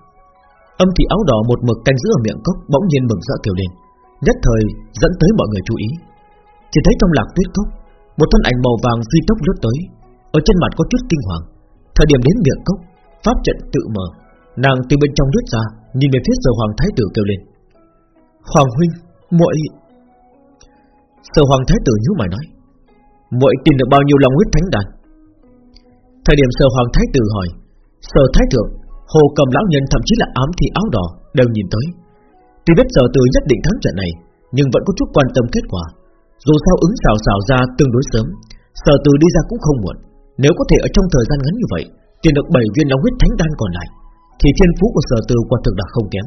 Speaker 1: Âm thị áo đỏ một mực canh giữ ở miệng cốc Bỗng nhiên mừng rỡ kêu lên, Nhất thời dẫn tới mọi người chú ý. Chỉ thấy trong lạc tuyết cốc Một thân ảnh màu vàng phi tốc lướt tới. Ở trên mặt có chút kinh hoàng. Thời điểm đến miệng cốc Pháp trận tự mở. Nàng từ bên trong lướt ra Nhìn về phía sở hoàng thái tử kêu lên. Hoàng huynh, muội Sở hoàng thái tử nhíu mày nói. Muội tìm được bao nhiêu lòng huyết thánh đàn? Thời điểm sở hoàng thái tử hỏi Sở thái thượng Hồ cầm lão nhân thậm chí là ám thị áo đỏ Đều nhìn tới. Tuy biết sở tử nhất định thắng trận này Nhưng vẫn có chút quan tâm kết quả. Dù sao ứng xào xào ra tương đối sớm, Sở từ đi ra cũng không muộn. Nếu có thể ở trong thời gian ngắn như vậy Tìm được 7 viên long huyết thánh đan còn lại, Thì thiên phú của sở từ quả thực đã không kém.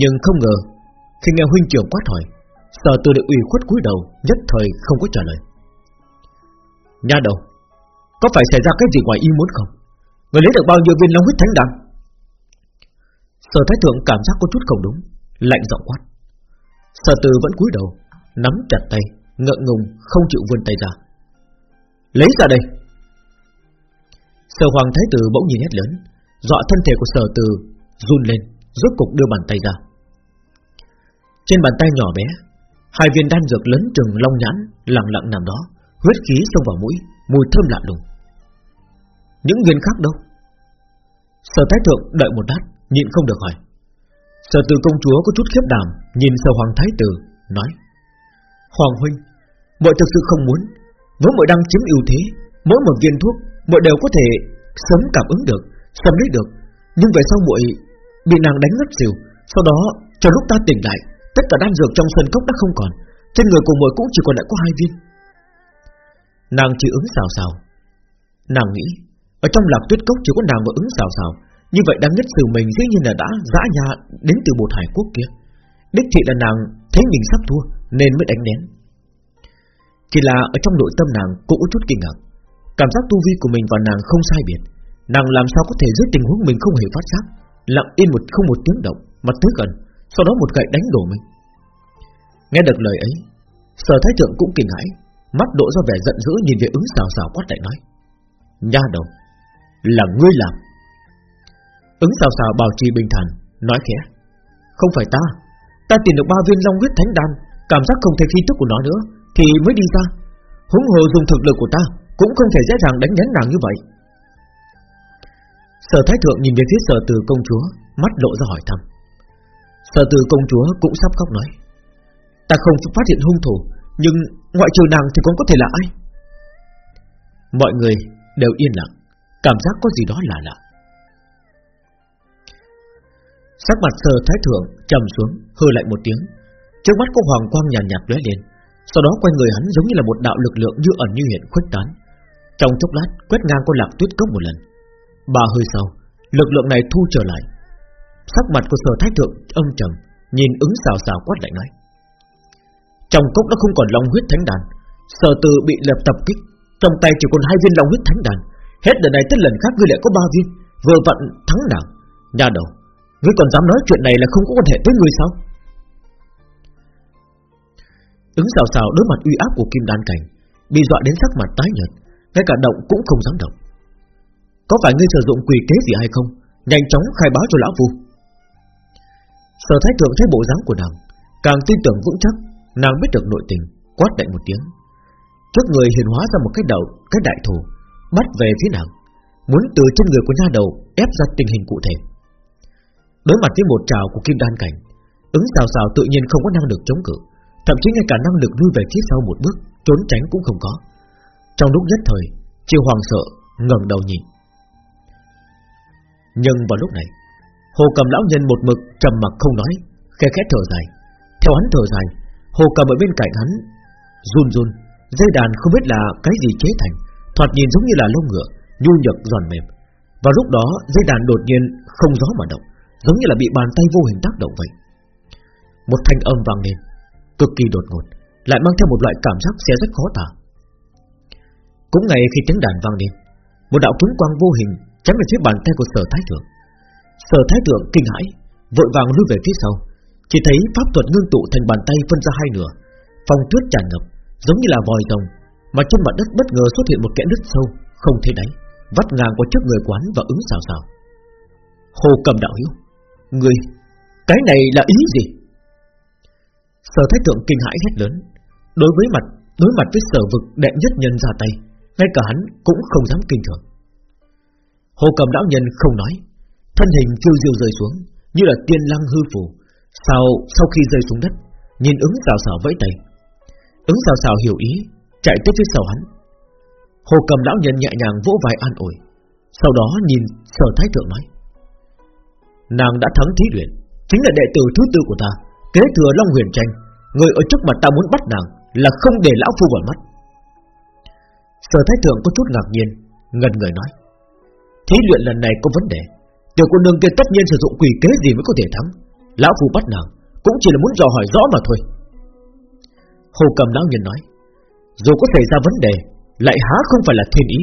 Speaker 1: Nhưng không ngờ, Khi nghe huynh trưởng quát hỏi, Sở từ được ủy khuất cúi đầu, Nhất thời không có trả lời. Nha đầu, Có phải xảy ra cái gì ngoài ý muốn không? Người lấy được bao nhiêu viên long huyết thánh đan? Sở thái thượng cảm giác có chút không đúng, Lạnh giọng quát. Sở từ vẫn cúi đầu Nắm chặt tay, Ngượng ngùng, không chịu vươn tay ra. Lấy ra đây. Sở hoàng thái tử bỗng nhìn hét lớn, Dọa thân thể của sở từ Run lên, Rốt cục đưa bàn tay ra. Trên bàn tay nhỏ bé, Hai viên đan dược lớn chừng long nhãn, Lặng lặng nằm đó, Huyết khí xông vào mũi, Mùi thơm lạ lùng. Những viên khác đâu? Sở thái thượng đợi một lát, Nhịn không được hỏi. Sở từ công chúa có chút khiếp đảm, Nhìn sở hoàng thái tử, Nói Hoàng huynh, Muội thực sự không muốn. Với muội đang chiếm ưu thế, Mỗi một viên thuốc, muội đều có thể sớm cảm ứng được Sớm lấy được. Nhưng về sau muội bị nàng đánh ngất xỉu, Sau đó, cho lúc ta tỉnh lại, Tất cả đan dược trong sân cốc đã không còn. Trên người của muội cũng chỉ còn lại có hai viên. Nàng chỉ ứng xào xào. Nàng nghĩ, Ở trong lạc tuyết cốc chỉ có nàng và ứng xào xào. Như vậy đang nhất sự mình dĩ nhiên là đã dã nhà đến từ một hải quốc kia. Đích thị là nàng thấy mình sắp thua. Nên mới đánh nén. Chỉ là ở trong nội tâm nàng cũng có chút kinh ngạc. Cảm giác tu vi của mình và nàng không sai biệt. Nàng làm sao có thể dưới tình huống mình không hề phát giác, Lặng yên một không một tiếng động Mà tới gần, Sau đó một gậy đánh đổ mình. Nghe được lời ấy, Sở thái thượng cũng kinh hãi, Mắt độ ra vẻ giận dữ nhìn về ứng xào xào quát lại nói, Nha đầu, Là ngươi làm. Ứng xào xào bảo trì bình thản, Nói khẽ, Không phải ta Ta tìm được ba viên long huyết thánh đan Cảm giác không thấy khí tức của nó nữa, Thì mới đi ra. Húng hồ dùng thực lực của ta, Cũng không thể dễ dàng đánh nhánh nàng như vậy. Sở thái thượng nhìn về phía sở từ công chúa, Mắt lộ ra hỏi thăm. Sở từ công chúa cũng sắp khóc nói, Ta không phát hiện hung thủ, Nhưng ngoại trừ nàng thì còn có thể là ai? Mọi người đều yên lặng, Cảm giác có gì đó lạ lạ. Sắc mặt sở thái thượng trầm xuống, hừ lại một tiếng. Trước mắt có hoàng quang nhàn nhạt lóe lên, Sau đó quanh người hắn giống như là một đạo lực lượng Như ẩn như hiện khuếch tán. Trong chốc lát, quét ngang con lạc tuyết cốc một lần. Ba hơi sau, Lực lượng này thu trở lại. Sắc mặt của sở thái thượng âm trầm, Nhìn ứng xào xào quát lại nói. Trong cốc đã không còn long huyết thánh đàn, Sở từ bị lập tập kích, Trong tay chỉ còn hai viên long huyết thánh đàn. Hết lần này tới lần khác ngươi lại có ba viên, Vừa vặn thắng nàng. Nhà đầu, Ngươi còn dám nói chuyện này là không có quan hệ tới ngươi sao? Ứng xào xào đối mặt uy áp của kim đan cảnh, Bị dọa đến sắc mặt tái nhợt, Ngay cả động cũng không dám động. Có phải ngươi sử dụng quỷ kế gì hay không? Nhanh chóng khai báo cho lão phu. Sở thái thượng thấy bộ dáng của nàng, Càng tin tưởng vững chắc, Nàng biết được nội tình, Quát đại một tiếng. Trước người hiền hóa ra một cái đầu, Cái đại thủ, Bắt về phía nàng, Muốn từ trên người của nha đầu Ép ra tình hình cụ thể. Đối mặt với một trào của kim đan cảnh, Ứng xào xào tự nhiên không có năng lực chống cự. Thậm chí ngay cả năng lực lui về phía sau một bước, Trốn tránh cũng không có. Trong lúc nhất thời Chiêu hoàng sợ, ngẩng đầu nhìn. Nhưng vào lúc này, Hồ cầm lão nhân một mực trầm mặc không nói, Khe khẽ thở dài. Theo hắn thở dài, Hồ cầm ở bên cạnh hắn, Run run, Dây đàn không biết là cái gì chế thành, Thoạt nhìn giống như là lông ngựa, Nhu nhược giòn mềm. Và lúc đó, dây đàn đột nhiên không gió mà động, Giống như là bị bàn tay vô hình tác động vậy. Một thanh âm vang lên. Cực kỳ đột ngột Lại mang theo một loại cảm giác xe rất khó tả. Cũng ngay khi tiếng đàn vang lên Một đạo kiếm quang vô hình Chém về phía bàn tay của sở thái thượng. Sở thái thượng kinh hãi Vội vàng lui về phía sau Chỉ thấy pháp thuật ngưng tụ thành bàn tay phân ra hai nửa Phong tuyết tràn ngập Giống như là vòi rồng Mà trên mặt đất bất ngờ xuất hiện một kẽ nứt sâu Không thấy đáy Vắt ngang qua trước người quán và ứng xào xào. Hồ cầm đạo hữu, Người Cái này là ý gì? Sở thái thượng kinh hãi hét lớn. Đối với mặt, Đối mặt với sở vực đệ nhất nhân ra tay, Ngay cả hắn cũng không dám kinh thường. Hồ cầm đạo nhân không nói, Thân hình phiêu diêu rơi xuống, Như là tiên lăng hư phù. Sau sau khi rơi xuống đất, Nhìn ứng xào xào vẫy tay. Ứng xào xào hiểu ý, Chạy tiếp phía sau hắn. Hồ cầm lão nhân nhẹ nhàng vỗ vai an ủi, Sau đó nhìn sở thái thượng nói, Nàng đã thắng thí luyện, Chính là đệ tử thứ tư của ta Kế thừa Long Huyền Tranh, Người ở trước mặt ta muốn bắt nàng Là không để lão phu vào mắt. Sở thái thượng có chút ngạc nhiên, Ngần người nói, Thí luyện lần này có vấn đề, Tiểu cô nương kia tất nhiên sử dụng quỷ kế gì mới có thể thắng. Lão phu bắt nàng Cũng chỉ là muốn dò hỏi rõ mà thôi. Hồ cầm lão nhân nói, Dù có xảy ra vấn đề, Lại há không phải là thiên ý.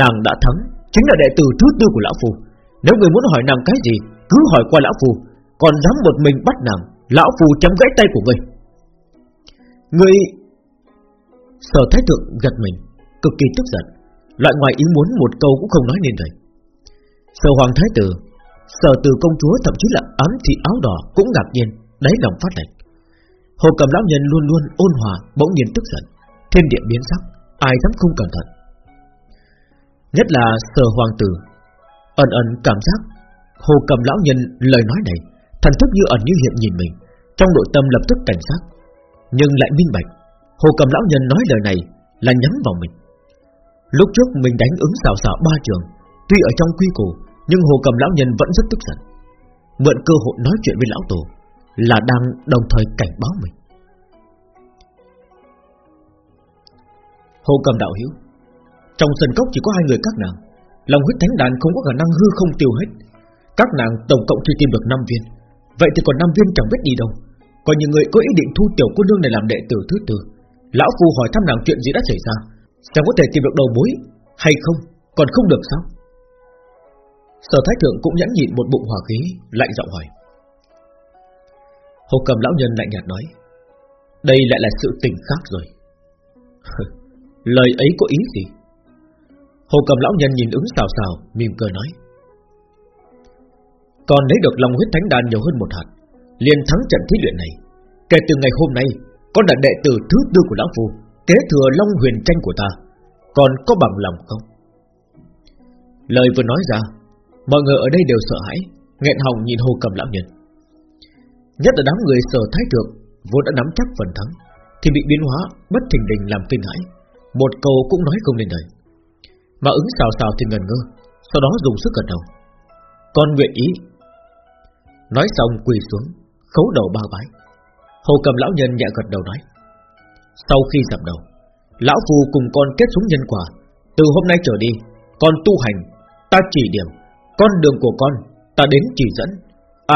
Speaker 1: Nàng đã thắng Chính là đệ tử thứ tư của lão phu. Nếu người muốn hỏi nàng cái gì, Cứ hỏi qua lão phu, Còn dám một mình bắt nàng Lão phù chấm gãy tay của ngươi. Ngươi, Sở thái thượng gật mình, Cực kỳ tức giận Loại ngoài ý muốn một câu cũng không nói nên lời. Sở hoàng thái tử, Sở từ công chúa thậm chí là ám thị áo đỏ Cũng ngạc nhiên, Đáy lòng phát lạnh Hồ cầm lão nhân luôn luôn ôn hòa, Bỗng nhiên tức giận, Thiên địa biến sắc, Ai dám không cẩn thận. Nhất là sở hoàng tử, Ẩn ẩn cảm giác Hồ cầm lão nhân lời nói này Thần thức như ẩn như hiện nhìn mình, Trong nội tâm lập tức cảnh giác, Nhưng lại minh bạch, Hồ cầm lão nhân nói lời này Là nhắm vào mình. Lúc trước mình đánh ứng xào xào ba trường, Tuy ở trong quy củ, Nhưng hồ cầm lão nhân vẫn rất tức giận. Mượn cơ hội nói chuyện với lão tổ Là đang đồng thời cảnh báo mình. Hồ cầm đạo hiếu Trong sân cốc chỉ có hai người các nàng, Lòng huyết thánh đàn không có khả năng hư không tiêu hết. Các nàng tổng cộng chỉ tìm được 5 viên. Vậy thì còn năm viên chẳng biết đi đâu. Còn những người có ý định thu tiểu cô nương này làm đệ tử thứ tư. Lão Phu hỏi thăm nàng chuyện gì đã xảy ra? Chẳng có thể tìm được đầu mối Hay không? Còn không được sao? Sở Thái Thượng cũng nhẫn nhịn một bụng hỏa khí, Lạnh giọng hỏi. Hồ cầm lão nhân lạnh nhạt nói, Đây lại là sự tình khác rồi. Lời ấy có ý gì? Hồ cầm lão nhân nhìn ứng xào xào, Mỉm cười nói còn lấy được lòng huyết thánh đàn nhiều hơn một hạt, liền thắng trận thí luyện này. Kể từ ngày hôm nay, Con là đệ tử thứ tư của lão phu, Kế thừa long huyền tranh của ta. Còn có bằng lòng không? Lời vừa nói ra, Mọi người ở đây đều sợ hãi, nghẹn họng nhìn hồ cầm lão nhân. Nhất là đám người sở thái thượng, Vốn đã nắm chắc phần thắng, Thì bị biến hóa, bất thình lình làm kinh hãi. Một câu cũng nói không lên lời. Mà ứng xào xào thì ngần ngơ, Sau đó dùng sức gật đầu. Con nguyện ý Nói xong quỳ xuống, Khấu đầu ba bái. Hồ cầm lão nhân nhẹ gật đầu nói, Sau khi dập đầu, Lão phù cùng con kết xuống nhân quả. Từ hôm nay trở đi, Con tu hành, Ta chỉ điểm, Con đường của con, Ta đến chỉ dẫn,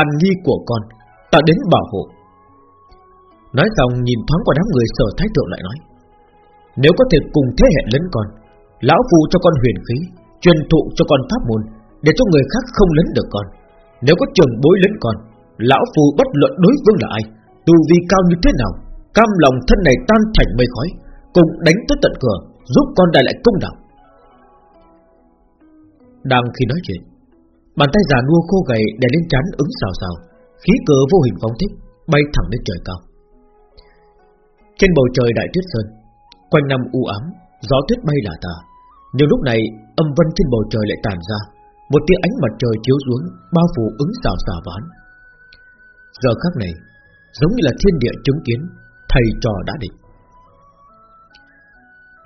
Speaker 1: An nghi của con, Ta đến bảo hộ. Nói xong, nhìn thoáng qua đám người sở thái thượng lại nói, Nếu có thể cùng thế hệ lớn con, Lão phù cho con huyền khí, Truyền thụ cho con pháp môn, Để cho người khác không lấn được con nếu có trường bối lớn con Lão phù bất luận đối phương là ai, Tu vi cao như thế nào, Cam lòng thân này tan thành mây khói, Cùng đánh tới tận cửa, Giúp con đại lại công đạo. Đang khi nói chuyện, Bàn tay già nua khô gầy đè lên trán ứng xào xào, Khí cờ vô hình phóng thích, Bay thẳng lên trời cao. Trên bầu trời đại tuyết sơn, Quanh năm u ám, Gió tuyết bay lả tà, Nhưng lúc này âm vân trên bầu trời lại tàn ra một tia ánh mặt trời chiếu xuống, Bao phủ ứng xào xào ván Giờ khắc này, Giống như là thiên địa chứng kiến, Thầy trò đã định.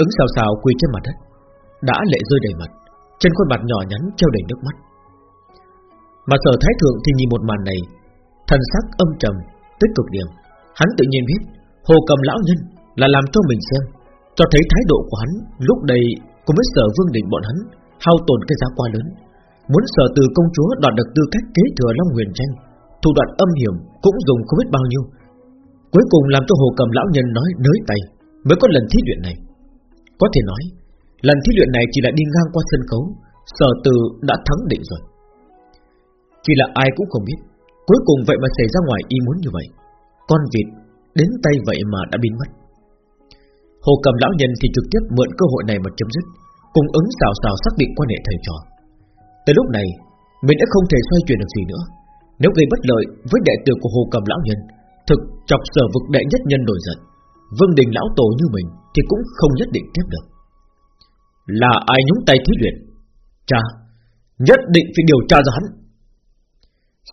Speaker 1: Ứng xào xào quỳ trên mặt đất, Đã lệ rơi đầy mặt, Trên khuôn mặt nhỏ nhắn treo đầy nước mắt. Mà sở thái thượng thì nhìn một màn này, Thần sắc âm trầm, Tích cực điểm. Hắn tự nhiên biết, Hồ cầm lão nhân là làm cho mình xem, Cho thấy thái độ của hắn Lúc đây cùng với sở vương định bọn hắn Hao tổn cái giá quá lớn. Muốn sở từ công chúa đoạt được tư cách kế thừa Long Huyền Tranh, Thủ đoạn âm hiểm Cũng dùng không biết bao nhiêu. Cuối cùng làm cho hồ cầm lão nhân nói nới tay, Mới có lần thí luyện này. Có thể nói, Lần thí luyện này chỉ là đi ngang qua sân khấu, Sở từ đã thắng định rồi. Chỉ là ai cũng không biết, Cuối cùng vậy mà xảy ra ngoài ý muốn như vậy. Con vịt đến tay vậy mà đã biến mất. Hồ cầm lão nhân thì trực tiếp mượn cơ hội này mà chấm dứt, Cùng ứng xào xào xác định quan hệ thầy trò. Tới lúc này, Mình đã không thể xoay chuyển được gì nữa. Nếu gây bất lợi với đệ tử của hồ cầm lão nhân, Thực chọc sở vực đệ nhất nhân nổi giận, Vương đình lão tổ như mình Thì cũng không nhất định tiếp được. Là ai nhúng tay thí luyện? Cha, Nhất định phải điều tra ra hắn.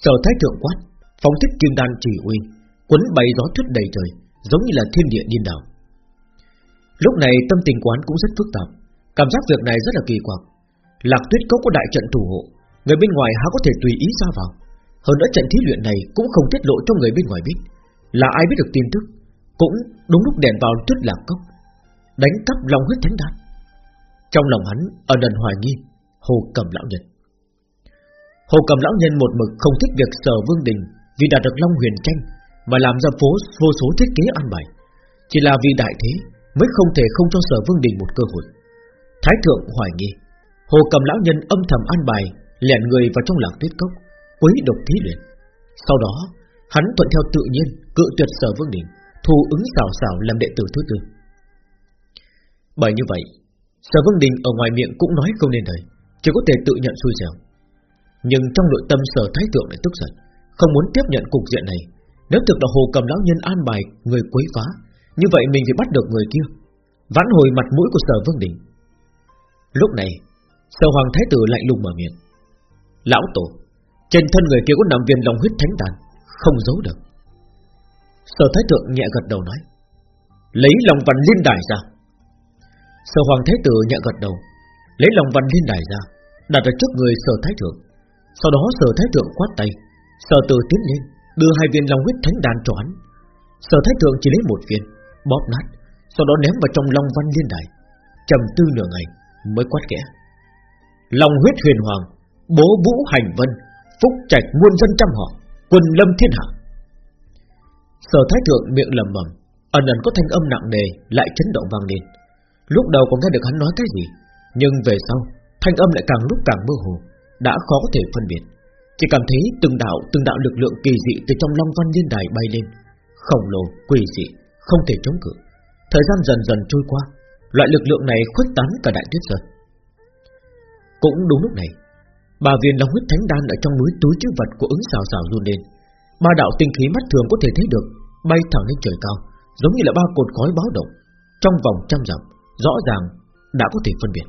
Speaker 1: Sở thái thượng quát, Phóng thích kim đan chỉ uy Quấn bay gió thuyết đầy trời, Giống như là thiên địa điên đảo. Lúc này tâm tình quán cũng rất phức tạp, Cảm giác việc này rất là kỳ quặc. Lạc tuyết cốc có đại trận thủ hộ, Người bên ngoài há có thể tùy ý ra vào. Hơn nữa trận thí luyện này cũng không tiết lộ cho người bên ngoài biết Là ai biết được tin tức. Cũng đúng lúc đèn vào tuyết lạc cốc, Đánh cắp lòng huyết thánh đan. Trong lòng hắn ở lần hoài nghi, Hồ cầm lão nhân. Hồ cầm lão nhân một mực không thích việc sở vương đình Vì đạt được Long huyền tranh Mà làm ra phố, vô số thiết kế an bài. Chỉ là vì đại thế Mới không thể không cho sở vương đình một cơ hội. Thái thượng hoài nghi Hồ cầm lão nhân âm thầm an bài, Lẻn người vào trong lạc tuyết cốc, Quấy độc thí luyện. Sau đó, hắn thuận theo tự nhiên, Cự tuyệt sở vương đình Thu ứng xào xào làm đệ tử thứ tư. Bởi như vậy, Sở vương đình ở ngoài miệng cũng nói không nên lời, Chỉ có thể tự nhận xui xẻo. Nhưng trong nội tâm sở thái tượng lại tức giận, Không muốn tiếp nhận cục diện này. Nếu thực là hồ cầm lão nhân an bài Người quấy phá, Như vậy mình phải bắt được người kia, Vãn hồi mặt mũi của sở vương đình. Lúc này Sở hoàng thái tử lạnh lùng mở miệng. Lão tổ, Trên thân người kia có nằm viên lòng huyết thánh tàn Không giấu được. Sở thái thượng nhẹ gật đầu nói, Lấy lòng văn liên đài ra. Sở hoàng thái tử nhẹ gật đầu, Lấy lòng văn liên đài ra, Đặt ở trước người sở thái thượng. Sau đó sở thái thượng quát tay Sở tử tiến lên, Đưa hai viên long huyết thánh đàn cho hắn. Sở thái thượng chỉ lấy một viên, Bóp nát, Sau đó ném vào trong long văn liên đài, trầm tư nửa ngày mới quát kẽ Long huyết huyền hoàng Bố vũ hành vân Phúc trạch muôn dân trăm họ Quân lâm thiên hạ. Sở thái thượng miệng lầm bầm Ẩn ẩn có thanh âm nặng nề Lại chấn động vang lên. Lúc đầu còn nghe được hắn nói cái gì Nhưng về sau Thanh âm lại càng lúc càng mơ hồ Đã khó có thể phân biệt. Chỉ cảm thấy từng đạo từng đạo lực lượng kỳ dị Từ trong long văn liên đài bay lên Khổng lồ, quỷ dị, không thể chống cự. Thời gian dần dần trôi qua Loại lực lượng này khuếch tán cả đại tuyết sơn. Cũng đúng lúc này, Bà viên long huyết thánh đan ở trong núi túi chữ vật của ứng xào xào run lên. Ba đạo tinh khí mắt thường có thể thấy được, Bay thẳng lên trời cao, Giống như là ba cột khói báo động, Trong vòng trăm dặm, Rõ ràng đã có thể phân biệt.